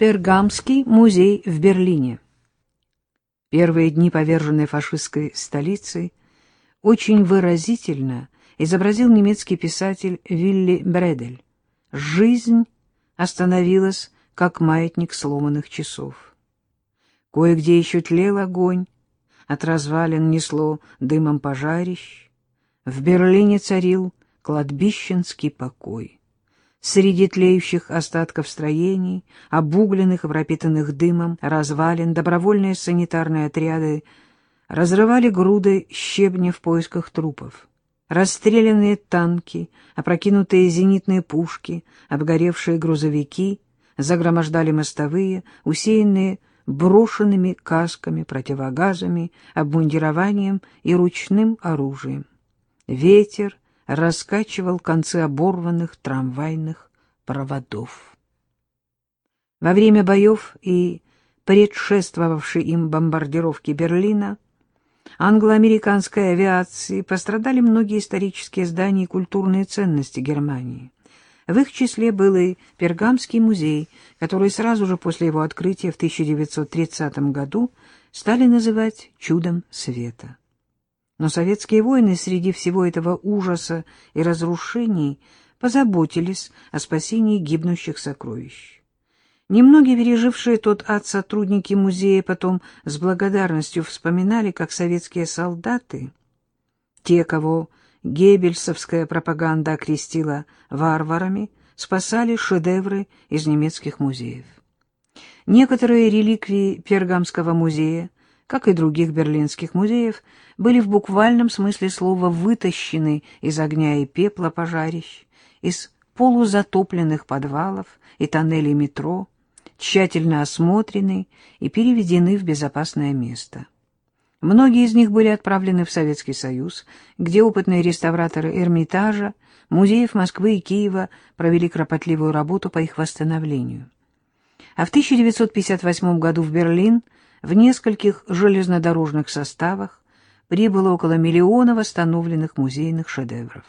Пергамский музей в Берлине. Первые дни поверженной фашистской столицы очень выразительно изобразил немецкий писатель Вилли Бредель. Жизнь остановилась, как маятник сломанных часов. Кое-где еще тлел огонь, от развалин несло дымом пожарищ. В Берлине царил кладбищенский покой. Среди тлеющих остатков строений, обугленных и пропитанных дымом, развалин, добровольные санитарные отряды разрывали груды щебня в поисках трупов. Расстрелянные танки, опрокинутые зенитные пушки, обгоревшие грузовики загромождали мостовые, усеянные брошенными касками, противогазами, обмундированием и ручным оружием. Ветер раскачивал концы оборванных трамвайных проводов. Во время боев и предшествовавшей им бомбардировки Берлина англо-американской авиации пострадали многие исторические здания и культурные ценности Германии. В их числе был и Пергамский музей, который сразу же после его открытия в 1930 году стали называть «чудом света». Но советские воины среди всего этого ужаса и разрушений позаботились о спасении гибнущих сокровищ. Немногие пережившие тот ад сотрудники музея потом с благодарностью вспоминали, как советские солдаты, те, кого геббельсовская пропаганда окрестила варварами, спасали шедевры из немецких музеев. Некоторые реликвии Пергамского музея как и других берлинских музеев, были в буквальном смысле слова вытащены из огня и пепла пожарищ, из полузатопленных подвалов и тоннелей метро, тщательно осмотрены и переведены в безопасное место. Многие из них были отправлены в Советский Союз, где опытные реставраторы Эрмитажа, музеев Москвы и Киева провели кропотливую работу по их восстановлению. А в 1958 году в Берлин – в нескольких железнодорожных составах прибыло около миллиона восстановленных музейных шедевров.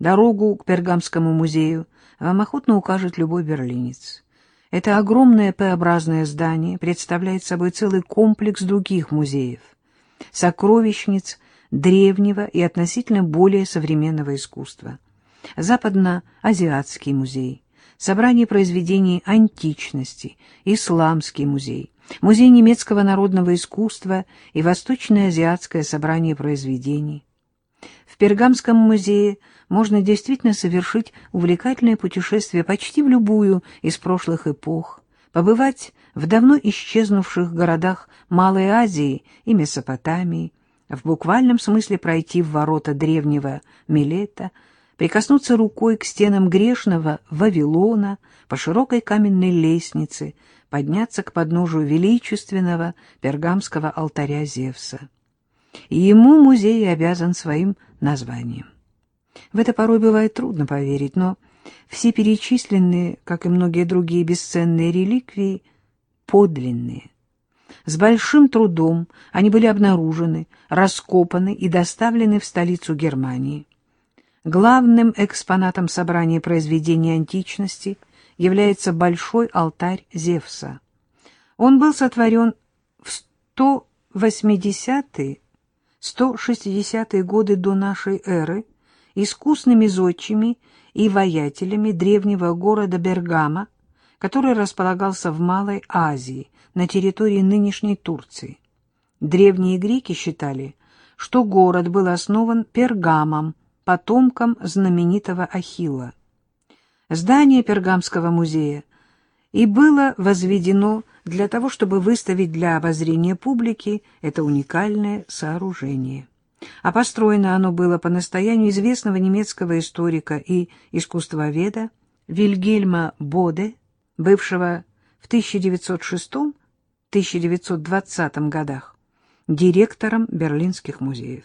Дорогу к Пергамскому музею вам охотно укажет любой берлинец. Это огромное П-образное здание представляет собой целый комплекс других музеев, сокровищниц древнего и относительно более современного искусства. Западно-азиатский музей, собрание произведений античности, исламский музей, Музей немецкого народного искусства и Восточно-азиатское собрание произведений. В Пергамском музее можно действительно совершить увлекательное путешествие почти в любую из прошлых эпох, побывать в давно исчезнувших городах Малой Азии и Месопотамии, в буквальном смысле пройти в ворота древнего Милета, прикоснуться рукой к стенам грешного Вавилона по широкой каменной лестнице, подняться к подножию величественного пергамского алтаря Зевса. И ему музей обязан своим названием. В это порой бывает трудно поверить, но все перечисленные, как и многие другие бесценные реликвии, подлинные. С большим трудом они были обнаружены, раскопаны и доставлены в столицу Германии. Главным экспонатом собрания произведений античности – является большой алтарь Зевса. Он был сотворен в 180-160-е годы до нашей эры искусными зодчими и воятелями древнего города Бергама, который располагался в Малой Азии, на территории нынешней Турции. Древние греки считали, что город был основан Пергамом, потомком знаменитого Ахилла здание Пергамского музея и было возведено для того, чтобы выставить для обозрения публики это уникальное сооружение. А построено оно было по настоянию известного немецкого историка и искусствоведа Вильгельма Боде, бывшего в 1906-1920 годах директором Берлинских музеев.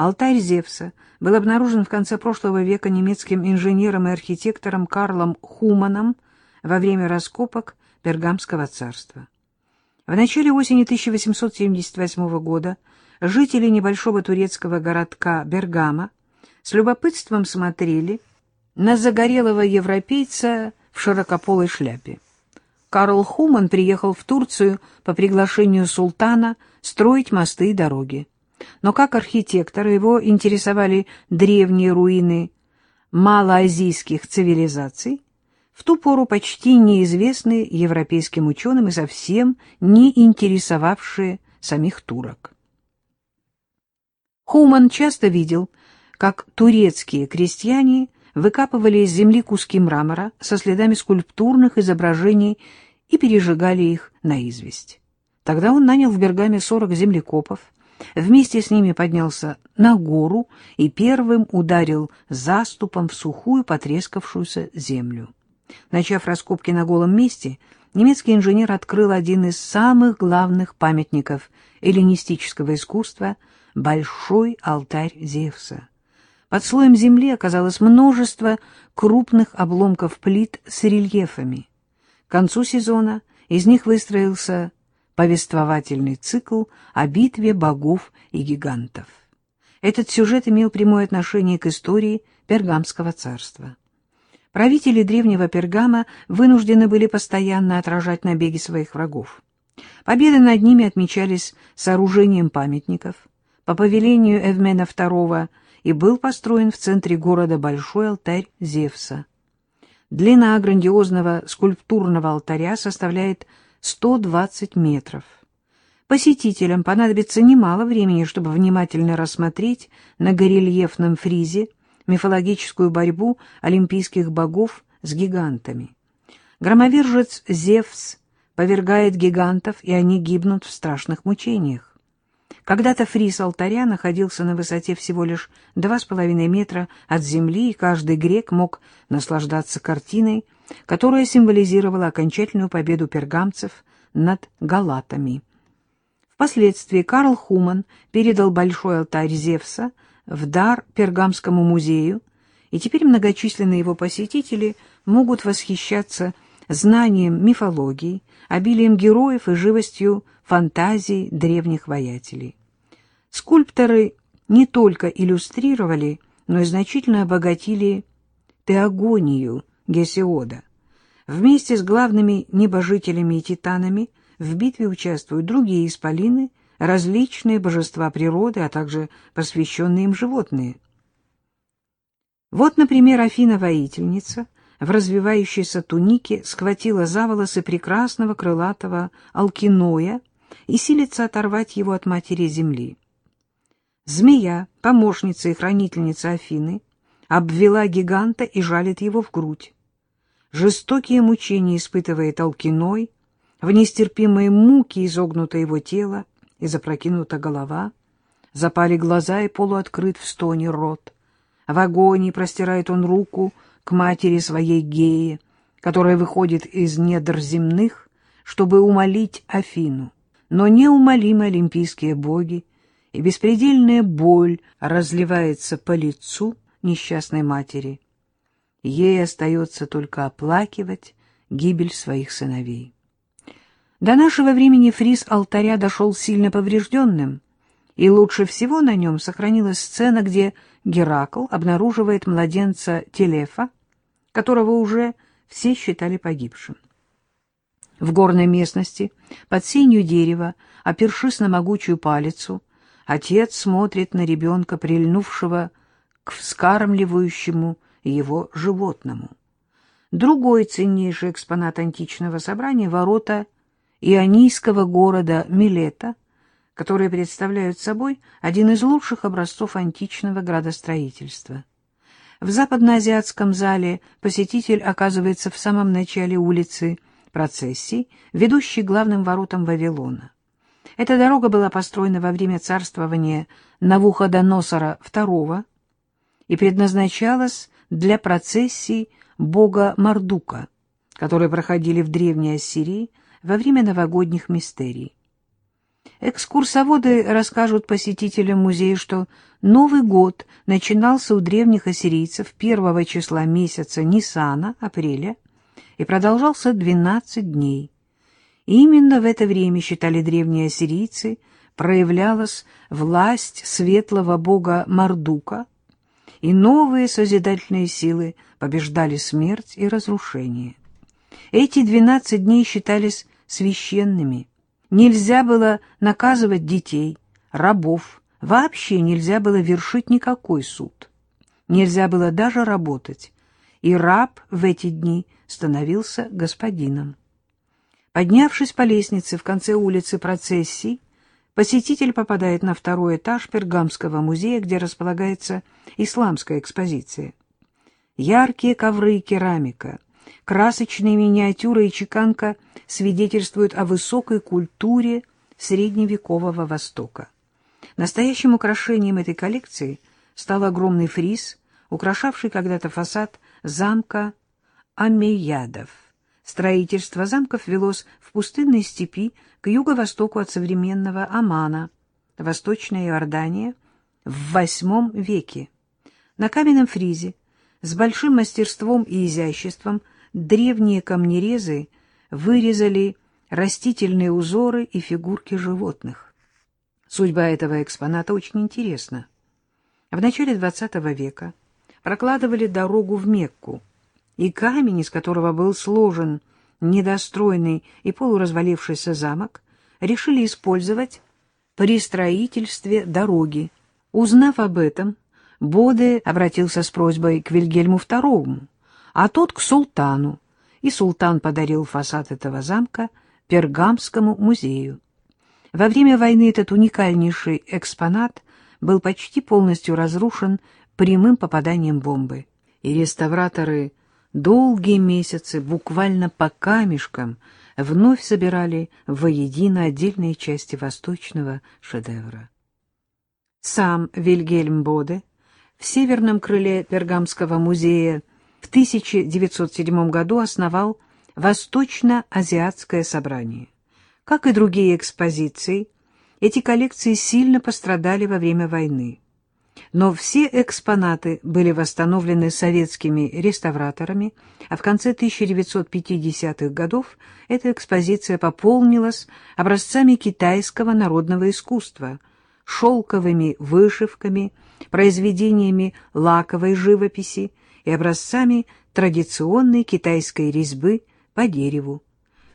Алтарь Зевса был обнаружен в конце прошлого века немецким инженером и архитектором Карлом Хуманом во время раскопок Пергамского царства. В начале осени 1878 года жители небольшого турецкого городка Бергама с любопытством смотрели на загорелого европейца в широкополой шляпе. Карл Хуман приехал в Турцию по приглашению султана строить мосты и дороги. Но как архитектор его интересовали древние руины малоазийских цивилизаций, в ту пору почти неизвестные европейским ученым и совсем не интересовавшие самих турок. Хуман часто видел, как турецкие крестьяне выкапывали из земли куски мрамора со следами скульптурных изображений и пережигали их на известь. Тогда он нанял в Бергаме 40 землекопов, вместе с ними поднялся на гору и первым ударил заступом в сухую потрескавшуюся землю. Начав раскопки на голом месте, немецкий инженер открыл один из самых главных памятников эллинистического искусства — большой алтарь Зевса. Под слоем земли оказалось множество крупных обломков плит с рельефами. К концу сезона из них выстроился повествовательный цикл о битве богов и гигантов. Этот сюжет имел прямое отношение к истории Пергамского царства. Правители древнего Пергама вынуждены были постоянно отражать набеги своих врагов. Победы над ними отмечались сооружением памятников. По повелению Эвмена II и был построен в центре города большой алтарь Зевса. Длина грандиозного скульптурного алтаря составляет 120 метров. Посетителям понадобится немало времени, чтобы внимательно рассмотреть на горельефном фризе мифологическую борьбу олимпийских богов с гигантами. Громовержец Зевс повергает гигантов, и они гибнут в страшных мучениях. Когда-то фриз алтаря находился на высоте всего лишь два с половиной метра от земли, и каждый грек мог наслаждаться картиной, которая символизировала окончательную победу пергамцев над галатами. Впоследствии Карл Хуман передал большой алтарь Зевса в дар Пергамскому музею, и теперь многочисленные его посетители могут восхищаться знанием мифологии, обилием героев и живостью фантазий древних воятелей. Скульпторы не только иллюстрировали, но и значительно обогатили теогонию Гесиода. Вместе с главными небожителями и титанами в битве участвуют другие исполины, различные божества природы, а также посвященные им животные. Вот, например, Афина-воительница в развивающейся тунике схватила за волосы прекрасного крылатого алкиноя и силится оторвать его от матери земли. Змея, помощница и хранительница Афины, обвела гиганта и жалит его в грудь. Жестокие мучения испытывает Алкиной, в нестерпимые муки изогнуто его тело и запрокинута голова, запали глаза и полуоткрыт в стоне рот. В агонии простирает он руку к матери своей Геи, которая выходит из недр земных, чтобы умолить Афину. Но неумолимы олимпийские боги и беспредельная боль разливается по лицу несчастной матери. Ей остается только оплакивать гибель своих сыновей. До нашего времени фриз алтаря дошел сильно поврежденным, и лучше всего на нем сохранилась сцена, где Геракл обнаруживает младенца Телефа, которого уже все считали погибшим. В горной местности, под сенью дерева, опершись на могучую палицу, Отец смотрит на ребенка, прильнувшего к вскармливающему его животному. Другой ценнейший экспонат античного собрания — ворота ионийского города Милета, которые представляют собой один из лучших образцов античного градостроительства. В западноазиатском зале посетитель оказывается в самом начале улицы процессий, ведущей главным воротам Вавилона. Эта дорога была построена во время царствования Навуходоносора II и предназначалась для процессий бога Мардука, которые проходили в Древней Ассирии во время новогодних мистерий. Экскурсоводы расскажут посетителям музея, что Новый год начинался у древних ассирийцев первого числа месяца Нисана, апреля, и продолжался 12 дней. Именно в это время, считали древние ассирийцы, проявлялась власть светлого бога Мардука, и новые созидательные силы побеждали смерть и разрушение. Эти 12 дней считались священными. Нельзя было наказывать детей, рабов, вообще нельзя было вершить никакой суд. Нельзя было даже работать, и раб в эти дни становился господином. Поднявшись по лестнице в конце улицы процессий, посетитель попадает на второй этаж Пергамского музея, где располагается исламская экспозиция. Яркие ковры и керамика, красочные миниатюры и чеканка свидетельствуют о высокой культуре средневекового Востока. Настоящим украшением этой коллекции стал огромный фриз, украшавший когда-то фасад замка Амеядов. Строительство замков велось в пустынной степи к юго-востоку от современного Амана, Восточная Иордания, в VIII веке. На каменном фризе с большим мастерством и изяществом древние камнерезы вырезали растительные узоры и фигурки животных. Судьба этого экспоната очень интересна. В начале XX века прокладывали дорогу в Мекку, и камень, из которого был сложен недостроенный и полуразвалившийся замок, решили использовать при строительстве дороги. Узнав об этом, Боде обратился с просьбой к Вильгельму II, а тот к султану, и султан подарил фасад этого замка Пергамскому музею. Во время войны этот уникальнейший экспонат был почти полностью разрушен прямым попаданием бомбы, и реставраторы долгие месяцы буквально по камешкам вновь собирали воедино отдельные части восточного шедевра. Сам Вильгельм Боде в северном крыле Пергамского музея в 1907 году основал Восточно-Азиатское собрание. Как и другие экспозиции, эти коллекции сильно пострадали во время войны. Но все экспонаты были восстановлены советскими реставраторами, а в конце 1950-х годов эта экспозиция пополнилась образцами китайского народного искусства, шелковыми вышивками, произведениями лаковой живописи и образцами традиционной китайской резьбы по дереву.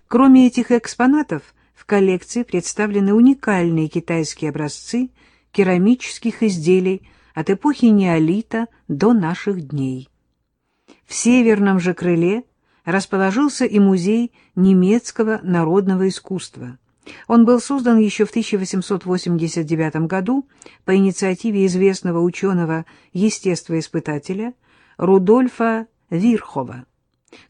Кроме этих экспонатов, в коллекции представлены уникальные китайские образцы керамических изделий от эпохи неолита до наших дней. В северном же крыле расположился и музей немецкого народного искусства. Он был создан еще в 1889 году по инициативе известного ученого-естествоиспытателя Рудольфа Вирхова.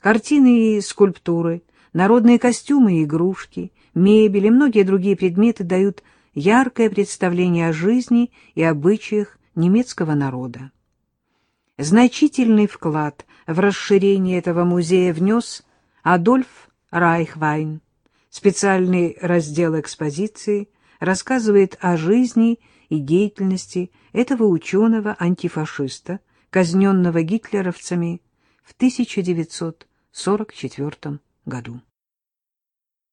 Картины и скульптуры, народные костюмы и игрушки, мебель и многие другие предметы дают яркое представление о жизни и обычаях немецкого народа. Значительный вклад в расширение этого музея внес Адольф Райхвайн, Специальный раздел экспозиции рассказывает о жизни и деятельности этого ученого-антифашиста, казненного гитлеровцами в 1944 году.